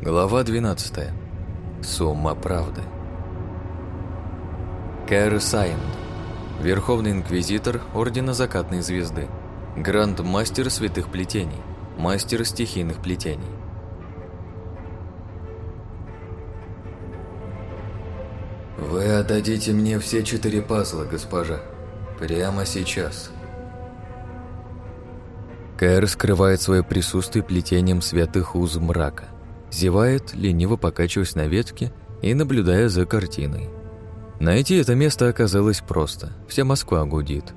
Глава 12. Сумма правды. Кэр Сайнд. Верховный инквизитор Ордена Закатной Звезды. Гранд-мастер святых плетений. Мастер стихийных плетений. «Вы отдадите мне все четыре пазла, госпожа. Прямо сейчас». Кэр скрывает свое присутствие плетением святых уз мрака. Зевает, лениво покачиваясь на ветке и наблюдая за картиной. Найти это место оказалось просто. Вся Москва гудит.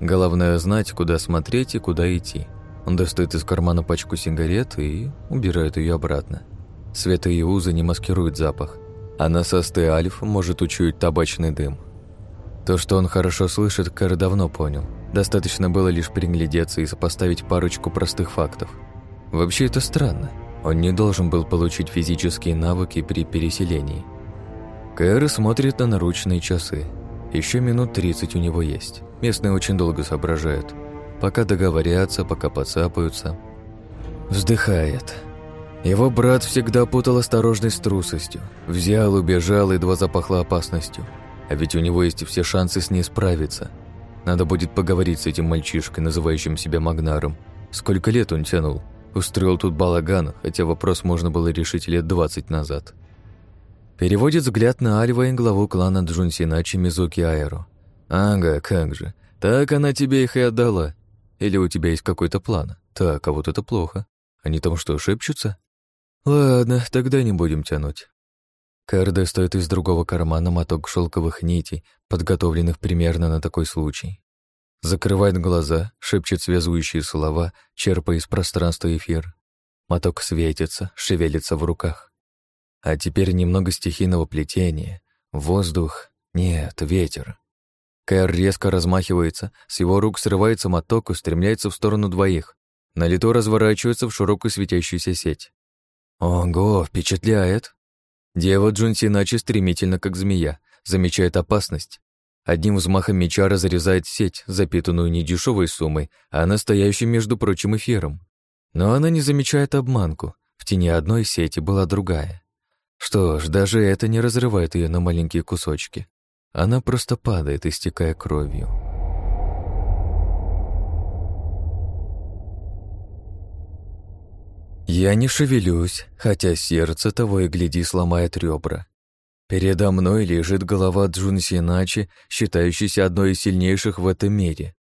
Главное знать, куда смотреть и куда идти. Он достает из кармана пачку сигарет и убирает ее обратно. Света и узы не маскируют запах, а на состы Альф может учуять табачный дым. То, что он хорошо слышит, Кэр давно понял. Достаточно было лишь приглядеться и сопоставить парочку простых фактов. Вообще это странно. Он не должен был получить физические навыки при переселении. Кэр смотрит на наручные часы. Еще минут 30 у него есть. Местные очень долго соображают. Пока договорятся, пока подцапаются. Вздыхает. Его брат всегда путал осторожность с трусостью. Взял, убежал, едва запахло опасностью. А ведь у него есть все шансы с ней справиться. Надо будет поговорить с этим мальчишкой, называющим себя Магнаром. Сколько лет он тянул? Устроил тут балаган, хотя вопрос можно было решить лет двадцать назад. Переводит взгляд на Альва и главу клана Джунсиначи Мизуки Аэро. «Ага, как же. Так она тебе их и отдала. Или у тебя есть какой-то план? Так, а вот это плохо. Они там что, шепчутся? Ладно, тогда не будем тянуть». Кэр достает из другого кармана моток шелковых нитей, подготовленных примерно на такой случай. Закрывает глаза, шепчет связующие слова, черпая из пространства эфир. Моток светится, шевелится в руках. А теперь немного стихийного плетения. Воздух. Нет, ветер. Кэр резко размахивается, с его рук срывается моток и устремляется в сторону двоих. На лету разворачивается в широкую светящуюся сеть. Ого, впечатляет. Дева Джунсиначи стремительно, как змея, замечает опасность, Одним взмахом меча разрезает сеть, запитанную не дешевой суммой, а настоящим, между прочим, эфиром. Но она не замечает обманку. В тени одной сети была другая. Что ж, даже это не разрывает ее на маленькие кусочки. Она просто падает, истекая кровью. Я не шевелюсь, хотя сердце того и гляди сломает ребра. Передо мной лежит голова Джун Синачи, считающейся одной из сильнейших в этом мире.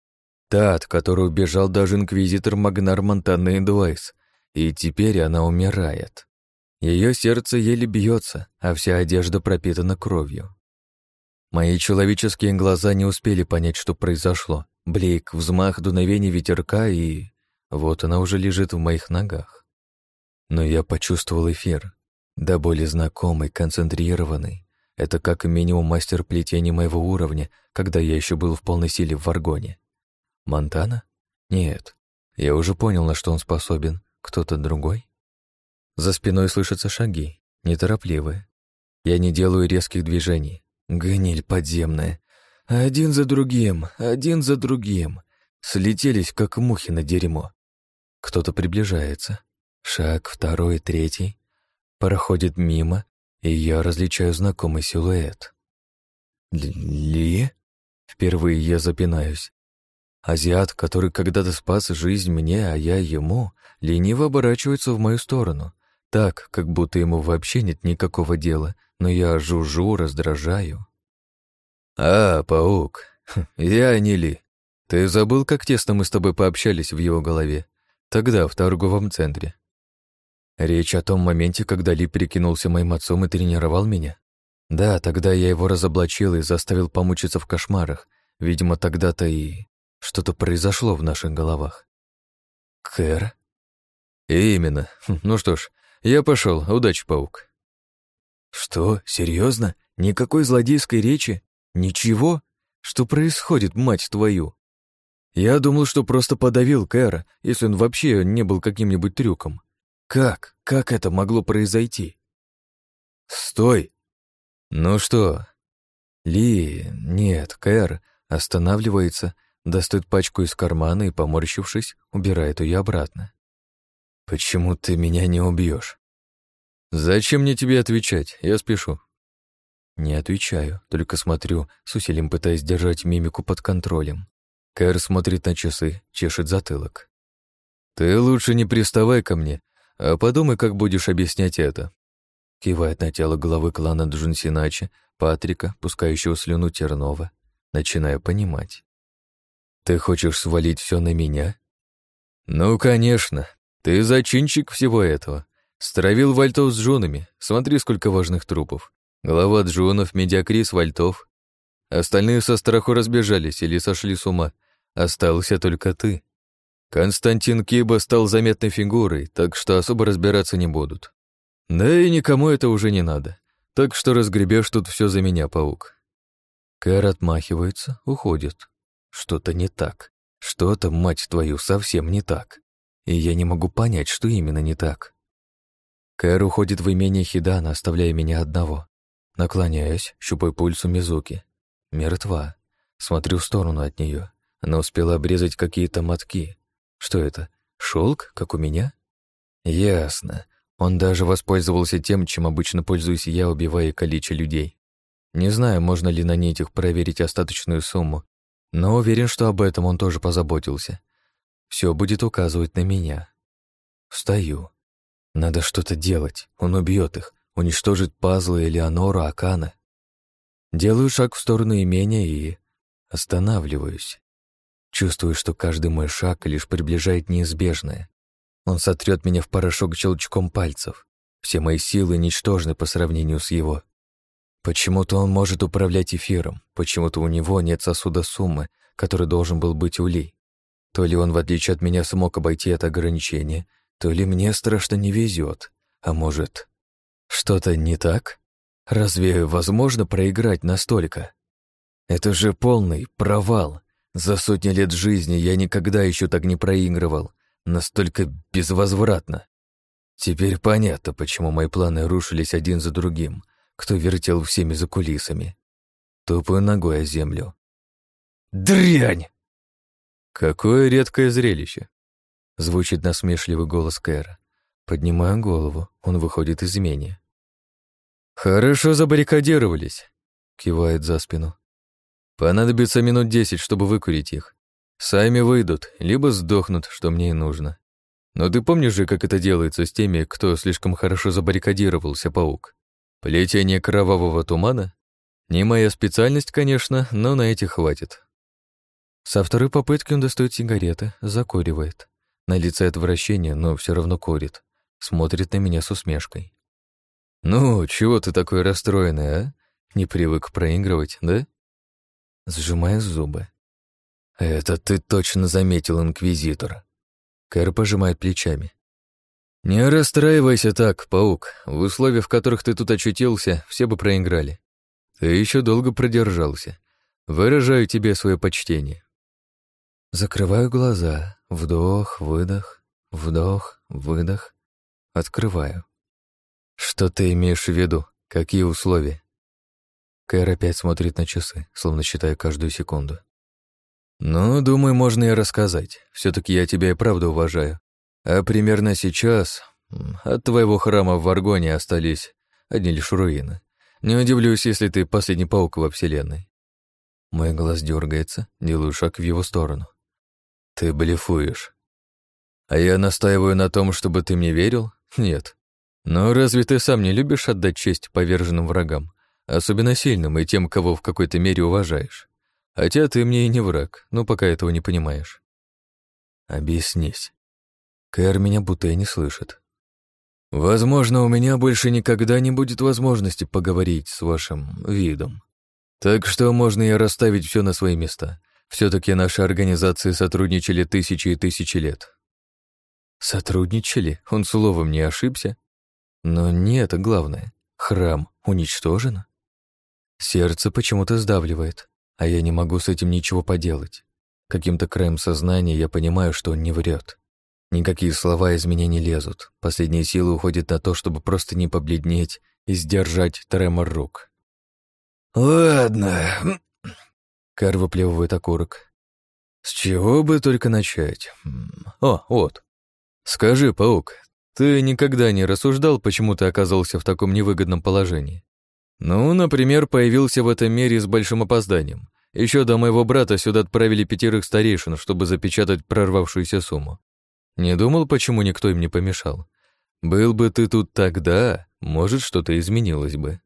Та, от которой убежал даже инквизитор Магнар Монтана Эдвайс, и теперь она умирает. Ее сердце еле бьется, а вся одежда пропитана кровью. Мои человеческие глаза не успели понять, что произошло. Блик, взмах, дуновение ветерка, и... Вот она уже лежит в моих ногах. Но я почувствовал эфир, да более знакомый, концентрированный. Это как минимум мастер плетения моего уровня, когда я еще был в полной силе в Варгоне. Монтана? Нет. Я уже понял, на что он способен. Кто-то другой? За спиной слышатся шаги, неторопливые. Я не делаю резких движений. Гниль подземная. Один за другим, один за другим. Слетелись, как мухи на дерьмо. Кто-то приближается. Шаг, второй, третий проходит мимо, и я различаю знакомый силуэт. Ли? Впервые я запинаюсь. Азиат, который когда-то спас жизнь мне, а я ему, лениво оборачивается в мою сторону. Так, как будто ему вообще нет никакого дела, но я жужжу, раздражаю. «А, паук, я не Ли. Ты забыл, как тесно мы с тобой пообщались в его голове? Тогда, в торговом центре. Речь о том моменте, когда Ли перекинулся моим отцом и тренировал меня? Да, тогда я его разоблачил и заставил помучиться в кошмарах. Видимо, тогда-то и что-то произошло в наших головах. Кэр? Именно. Ну что ж, я пошел. Удачи, паук. Что, серьезно? Никакой злодейской речи? Ничего? Что происходит, мать твою? Я думал, что просто подавил Кэра, если он вообще не был каким-нибудь трюком. Как? Как это могло произойти? Стой! Ну что? Ли, нет, Кэр останавливается, достает пачку из кармана и, поморщившись, убирает ее обратно. Почему ты меня не убьешь? «Зачем мне тебе отвечать? Я спешу». Не отвечаю, только смотрю, с усилием пытаясь держать мимику под контролем. Кэр смотрит на часы, чешет затылок. «Ты лучше не приставай ко мне, а подумай, как будешь объяснять это». Кивает на тело главы клана Джунсиначи, Патрика, пускающего слюну Тернова, начиная понимать. «Ты хочешь свалить все на меня?» «Ну, конечно. Ты зачинчик всего этого. Стравил вальтов с женами. Смотри, сколько важных трупов. Глава Джонов, медиакрис, вальтов. Остальные со страху разбежались или сошли с ума. Остался только ты. Константин Киба стал заметной фигурой, так что особо разбираться не будут. Да и никому это уже не надо. Так что разгребешь тут все за меня, паук. Кэр отмахивается, уходит. Что-то не так. Что-то, мать твою, совсем не так. И я не могу понять, что именно не так. Кэр уходит в имение Хидана, оставляя меня одного. Наклоняюсь, щупаю пульс у Мизуки. Мертва. Смотрю в сторону от нее. Она успела обрезать какие-то мотки. Что это? Шелк, как у меня? Ясно. Он даже воспользовался тем, чем обычно пользуюсь я, убивая и людей. Не знаю, можно ли на нитях проверить остаточную сумму, но уверен, что об этом он тоже позаботился. Все будет указывать на меня. Встаю. Надо что-то делать. Он убьет их, уничтожит пазлы Элеонора, Акана. Делаю шаг в сторону имения и останавливаюсь. Чувствую, что каждый мой шаг лишь приближает неизбежное. Он сотрет меня в порошок щелчком пальцев. Все мои силы ничтожны по сравнению с его. Почему-то он может управлять эфиром, почему-то у него нет сосуда суммы, который должен был быть у Ли. То ли он, в отличие от меня, смог обойти это ограничение, то ли мне страшно не везет, а может, что-то не так? Разве возможно проиграть настолько? Это же полный провал. За сотни лет жизни я никогда еще так не проигрывал, настолько безвозвратно. Теперь понятно, почему мои планы рушились один за другим, кто вертел всеми за кулисами. Тупую ногой о землю. «Дрянь!» «Какое редкое зрелище!» Звучит насмешливый голос Кэра. Поднимаю голову, он выходит из имения. «Хорошо забаррикадировались», — кивает за спину. «Понадобится минут десять, чтобы выкурить их. Сами выйдут, либо сдохнут, что мне и нужно. Но ты помнишь же, как это делается с теми, кто слишком хорошо забаррикадировался, паук? Плетение кровавого тумана? Не моя специальность, конечно, но на этих хватит». Со второй попытки он достает сигареты, закуривает. На лице отвращение, но все равно курит. Смотрит на меня с усмешкой. «Ну, чего ты такой расстроенный, а? Не привык проигрывать, да?» Сжимая зубы. «Это ты точно заметил, Инквизитор». Кэр пожимает плечами. «Не расстраивайся так, паук. В условиях, в которых ты тут очутился, все бы проиграли. Ты еще долго продержался. Выражаю тебе свое почтение. Закрываю глаза. Вдох, выдох, вдох, выдох. Открываю. Что ты имеешь в виду? Какие условия? Кэр опять смотрит на часы, словно считая каждую секунду. «Ну, думаю, можно и рассказать. все таки я тебя и правда уважаю. А примерно сейчас от твоего храма в Варгоне остались одни лишь руины. Не удивлюсь, если ты последний паук во Вселенной». Мой глаз дергается, делаю шаг в его сторону. Ты блефуешь. А я настаиваю на том, чтобы ты мне верил? Нет. Но разве ты сам не любишь отдать честь поверженным врагам, особенно сильным и тем, кого в какой-то мере уважаешь? Хотя ты мне и не враг, но пока этого не понимаешь. Объяснись. Кэр меня будто и не слышит. Возможно, у меня больше никогда не будет возможности поговорить с вашим видом. Так что можно и расставить все на свои места. Все-таки наши организации сотрудничали тысячи и тысячи лет. Сотрудничали? Он словом не ошибся? Но не это главное. Храм уничтожен? Сердце почему-то сдавливает, а я не могу с этим ничего поделать. Каким-то краем сознания я понимаю, что он не врет. Никакие слова из меня не лезут. Последние силы уходят на то, чтобы просто не побледнеть и сдержать тремор рук. «Ладно, Кар выплевывает окурок. «С чего бы только начать? О, вот. Скажи, паук, Ты никогда не рассуждал, почему ты оказался в таком невыгодном положении? Ну, например, появился в этом мире с большим опозданием. Еще до моего брата сюда отправили пятерых старейшин, чтобы запечатать прорвавшуюся сумму. Не думал, почему никто им не помешал. Был бы ты тут тогда, может, что-то изменилось бы.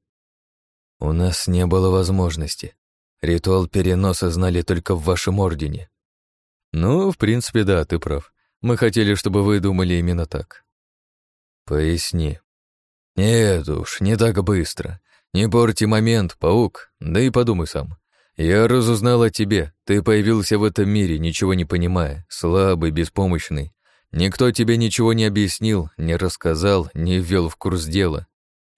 У нас не было возможности. Ритуал переноса знали только в вашем ордене. Ну, в принципе, да, ты прав. Мы хотели, чтобы вы думали именно так. Поясни. Нет уж, не так быстро. Не порти момент, паук, да и подумай сам. Я разузнал о тебе. Ты появился в этом мире, ничего не понимая, слабый, беспомощный. Никто тебе ничего не объяснил, не рассказал, не ввел в курс дела.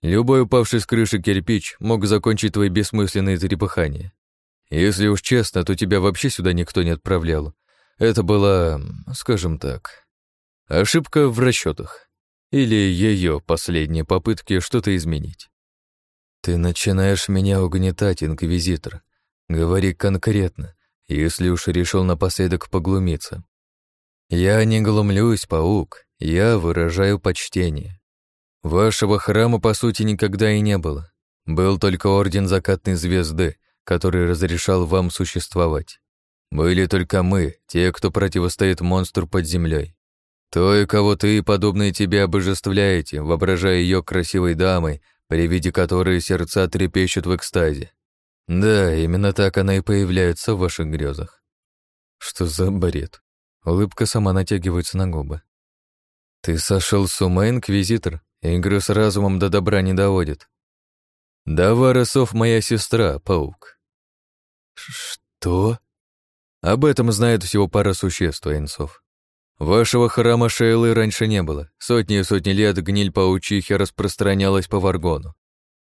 Любой упавший с крыши кирпич мог закончить твои бессмысленные трепыхания. Если уж честно, то тебя вообще сюда никто не отправлял. Это была, скажем так, ошибка в расчетах или ее последние попытки что-то изменить. Ты начинаешь меня угнетать, инквизитор. Говори конкретно, если уж решил напоследок поглумиться. Я не глумлюсь, паук, я выражаю почтение. Вашего храма, по сути, никогда и не было. Был только Орден Закатной Звезды, который разрешал вам существовать. Были только мы, те, кто противостоит монстру под землей. Той, кого ты и подобные тебе обожествляете, воображая ее красивой дамой, при виде которой сердца трепещут в экстазе. Да, именно так она и появляется в ваших грезах. Что за бред? Улыбка сама натягивается на губы. Ты сошел с ума, инквизитор? Игры с разумом до добра не доводит. Давара Сов моя сестра, паук. Что? Об этом знает всего пара существ, Эйнсов. Вашего храма Шейлы раньше не было. Сотни и сотни лет гниль паучихи распространялась по Варгону.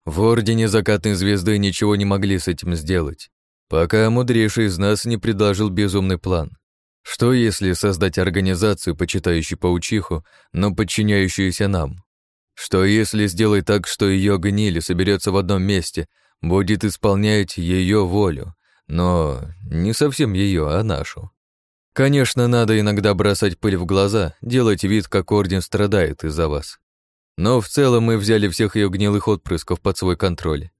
В Ордене Закатной Звезды ничего не могли с этим сделать, пока мудрейший из нас не предложил безумный план. Что если создать организацию, почитающую паучиху, но подчиняющуюся нам? Что если сделать так, что ее гниль соберется в одном месте, будет исполнять ее волю, но не совсем ее, а нашу? Конечно, надо иногда бросать пыль в глаза, делать вид, как Орден страдает из-за вас. Но в целом мы взяли всех ее гнилых отпрысков под свой контроль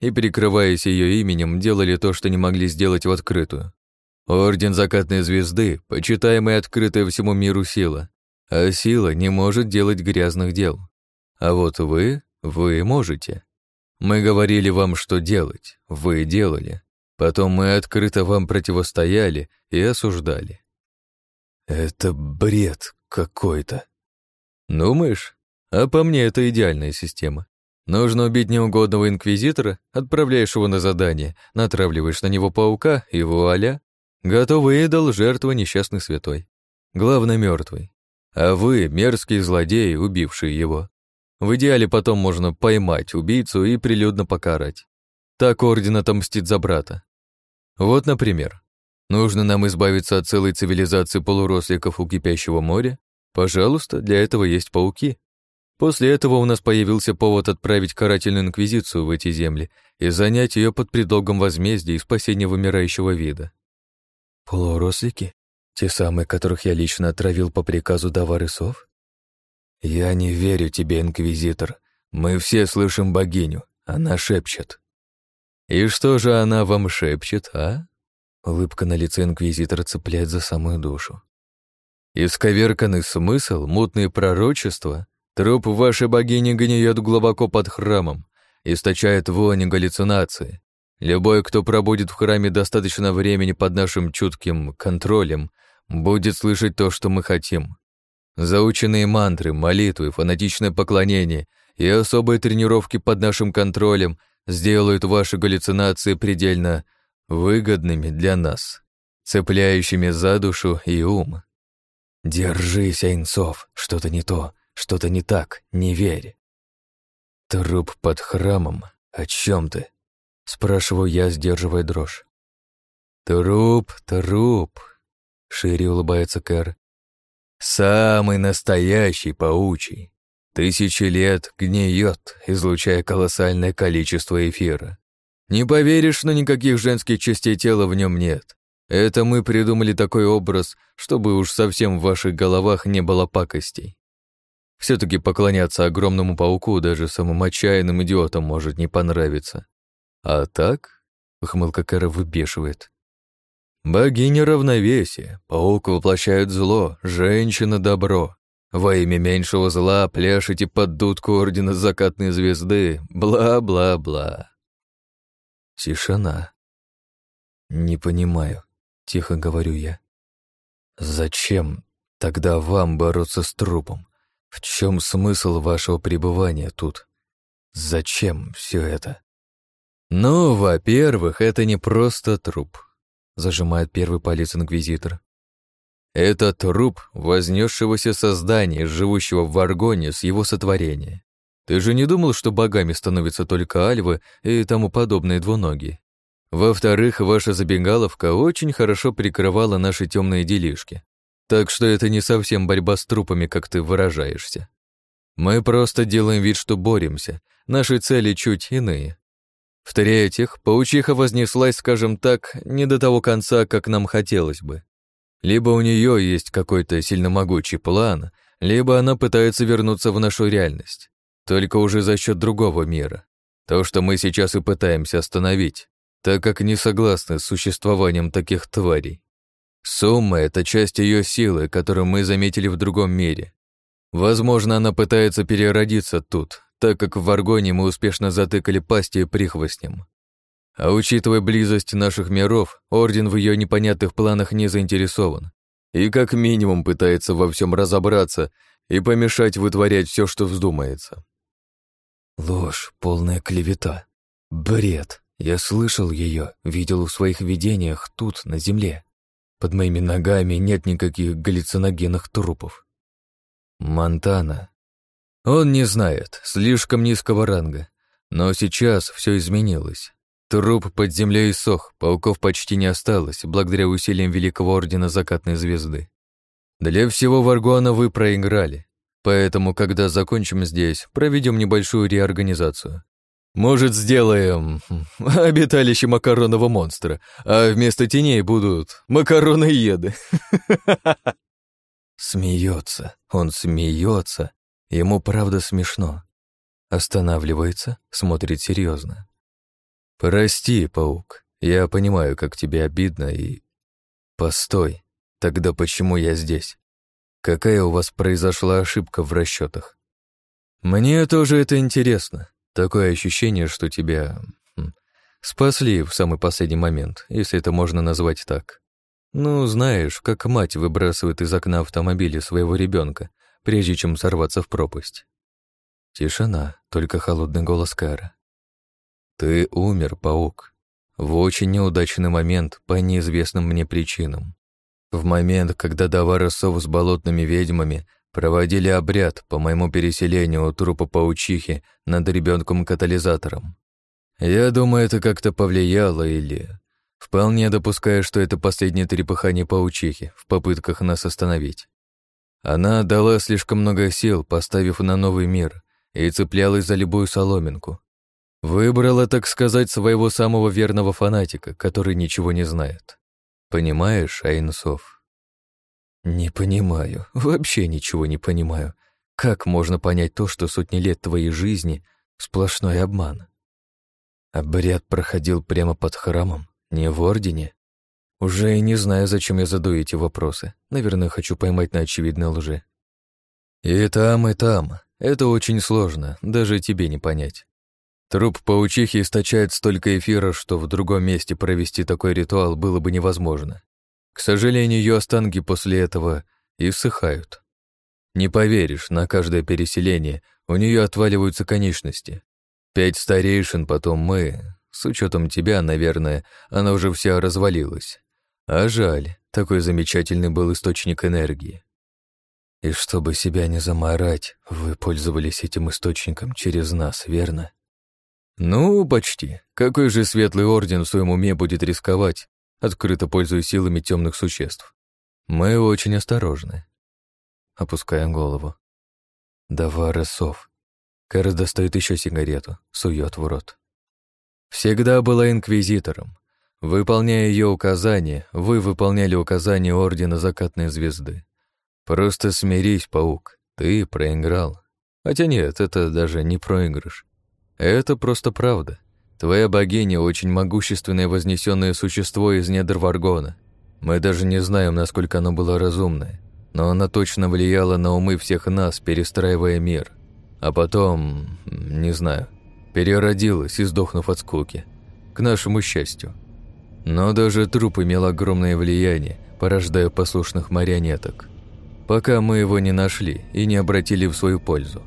и, перекрываясь ее именем, делали то, что не могли сделать в открытую. Орден Закатной Звезды, почитаемая открытая всему миру сила, а сила не может делать грязных дел. А вот вы, вы можете. Мы говорили вам, что делать, вы делали. Потом мы открыто вам противостояли и осуждали. Это бред какой-то. Думаешь? А по мне это идеальная система. Нужно убить неугодного инквизитора, отправляешь его на задание, натравливаешь на него паука и вуаля, готовый идол жертва несчастный святой. Главное, мертвый. А вы, мерзкие злодеи, убившие его. В идеале потом можно поймать убийцу и прилюдно покарать. Так орден отомстит за брата. Вот, например, нужно нам избавиться от целой цивилизации полуросликов у кипящего моря. Пожалуйста, для этого есть пауки. После этого у нас появился повод отправить карательную инквизицию в эти земли и занять ее под предлогом возмездия и спасения вымирающего вида. Полурослики? Те самые, которых я лично отравил по приказу Даварысов? Я не верю тебе, инквизитор. Мы все слышим богиню. Она шепчет. «И что же она вам шепчет, а?» Улыбка на лице инквизитора цепляет за самую душу. «Исковерканный смысл, мутные пророчества, труп вашей богини гниет глубоко под храмом, источает вонь и галлюцинации. Любой, кто пробудет в храме достаточно времени под нашим чутким контролем, будет слышать то, что мы хотим. Заученные мантры, молитвы, фанатичное поклонение и особые тренировки под нашим контролем — сделают ваши галлюцинации предельно выгодными для нас, цепляющими за душу и ум. Держись, Айнцов, что-то не то, что-то не так, не верь. Труп под храмом, о чем ты? Спрашиваю я, сдерживая дрожь. Труп, труп, шире улыбается Кэр. Самый настоящий паучий. Тысячи лет гниет, излучая колоссальное количество эфира. Не поверишь, но никаких женских частей тела в нем нет. Это мы придумали такой образ, чтобы уж совсем в ваших головах не было пакостей. все таки поклоняться огромному пауку даже самым отчаянным идиотам может не понравиться. А так, ухмылка Кэра выбешивает. Богиня равновесия, паук воплощает зло, женщина — добро. Во имя меньшего зла пляшете под дудку Ордена Закатной Звезды, бла-бла-бла. Тишина. «Не понимаю», — тихо говорю я. «Зачем тогда вам бороться с трупом? В чем смысл вашего пребывания тут? Зачем все это?» «Ну, во-первых, это не просто труп», — зажимает первый палец инквизитор. «Это труп вознесшегося создания, живущего в Аргоне с его сотворения. Ты же не думал, что богами становятся только альвы и тому подобные двуногие? Во-вторых, ваша забегаловка очень хорошо прикрывала наши темные делишки. Так что это не совсем борьба с трупами, как ты выражаешься. Мы просто делаем вид, что боремся. Наши цели чуть иные. В-третьих, паучиха вознеслась, скажем так, не до того конца, как нам хотелось бы. Либо у нее есть какой-то сильно могучий план, либо она пытается вернуться в нашу реальность, только уже за счет другого мира. То, что мы сейчас и пытаемся остановить так как не согласны с существованием таких тварей. Сумма — это часть ее силы, которую мы заметили в другом мире. Возможно, она пытается переродиться тут, так как в Варгоне мы успешно затыкали пасти прихвостнем. А учитывая близость наших миров, Орден в ее непонятных планах не заинтересован и как минимум пытается во всем разобраться и помешать вытворять все, что вздумается. Ложь, полная клевета, бред. Я слышал ее, видел в своих видениях тут, на земле. Под моими ногами нет никаких галлюциногенных трупов. Монтана. Он не знает, слишком низкого ранга. Но сейчас все изменилось. Труп под землей иссох, пауков почти не осталось, благодаря усилиям Великого Ордена Закатной Звезды. Для всего Варгона вы проиграли, поэтому, когда закончим здесь, проведем небольшую реорганизацию. Может, сделаем обиталище макаронного монстра, а вместо теней будут макароноеды. Смеется, он смеется. Ему правда смешно. Останавливается, смотрит серьезно. Прости, паук, я понимаю, как тебе обидно и... Постой, тогда почему я здесь? Какая у вас произошла ошибка в расчетах? Мне тоже это интересно. Такое ощущение, что тебя хм, спасли в самый последний момент, если это можно назвать так. Ну, знаешь, как мать выбрасывает из окна автомобиля своего ребенка, прежде чем сорваться в пропасть. Тишина, только холодный голос Кара. Ты умер, паук. В очень неудачный момент по неизвестным мне причинам. В момент, когда Давара Сов с болотными ведьмами Проводили обряд по моему переселению у трупа паучихи над ребенком-катализатором. Я думаю, это как-то повлияло или... Вполне допускаю, что это последнее трепыхание паучихи в попытках нас остановить. Она отдала слишком много сил, поставив на новый мир, и цеплялась за любую соломинку. Выбрала, так сказать, своего самого верного фанатика, который ничего не знает. Понимаешь, Айнсов? «Не понимаю, вообще ничего не понимаю. Как можно понять то, что сотни лет твоей жизни — сплошной обман?» Обряд проходил прямо под храмом, не в Ордене. Уже и не знаю, зачем я задаю эти вопросы. Наверное, хочу поймать на очевидной лжи. И там, и там. Это очень сложно, даже тебе не понять. Труп паучихи источает столько эфира, что в другом месте провести такой ритуал было бы невозможно. К сожалению, ее останки после этого и всыхают. Не поверишь, на каждое переселение у нее отваливаются конечности. Пять старейшин, потом мы. С учетом тебя, наверное, она уже вся развалилась. А жаль, такой замечательный был источник энергии. И чтобы себя не заморать, вы пользовались этим источником через нас, верно? Ну, почти. Какой же светлый орден в своем уме будет рисковать, открыто пользуясь силами темных существ. Мы очень осторожны. Опускаем голову. Давара сов. Кэрс достает еще сигарету, сует в рот. Всегда была инквизитором. Выполняя ее указания, вы выполняли указания Ордена Закатной Звезды. Просто смирись, паук. Ты проиграл. Хотя нет, это даже не проигрыш. Это просто правда. Твоя богиня очень могущественное вознесенное существо из недр Варгона. Мы даже не знаем, насколько оно было разумное, но она точно влияла на умы всех нас, перестраивая мир. А потом, не знаю, переродилась, издохнув от скуки. К нашему счастью. Но даже труп имел огромное влияние, порождая послушных марионеток. Пока мы его не нашли и не обратили в свою пользу.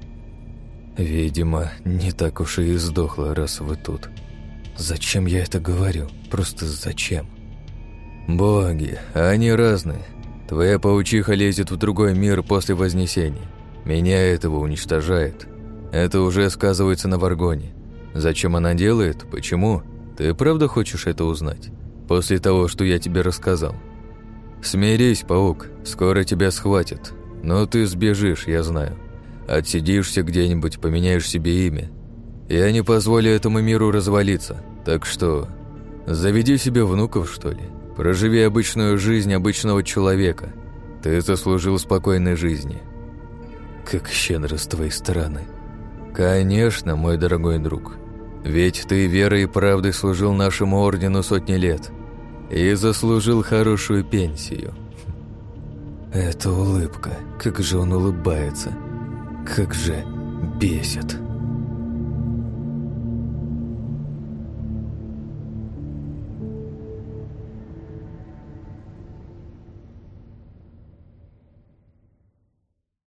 Видимо, не так уж и сдохла, раз вы тут. Зачем я это говорю? Просто зачем? Боги, они разные. Твоя паучиха лезет в другой мир после Вознесения. Меня этого уничтожает. Это уже сказывается на Варгоне. Зачем она делает? Почему? Ты правда хочешь это узнать? После того, что я тебе рассказал. Смирись, паук, скоро тебя схватят. Но ты сбежишь, я знаю. Отсидишься где-нибудь, поменяешь себе имя. Я не позволю этому миру развалиться. Так что, заведи себе внуков, что ли. Проживи обычную жизнь обычного человека. Ты заслужил спокойной жизни. Как щедро с твоей стороны. Конечно, мой дорогой друг. Ведь ты верой и правдой служил нашему ордену сотни лет и заслужил хорошую пенсию. Эта улыбка, как же он улыбается, как же бесит.